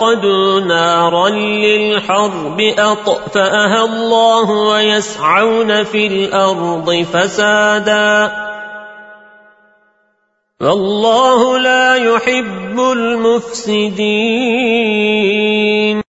أوقدوا نارا للحرب أطفأها الله ويسعون في الأرض فسادا. والله لا يحب المفسدين.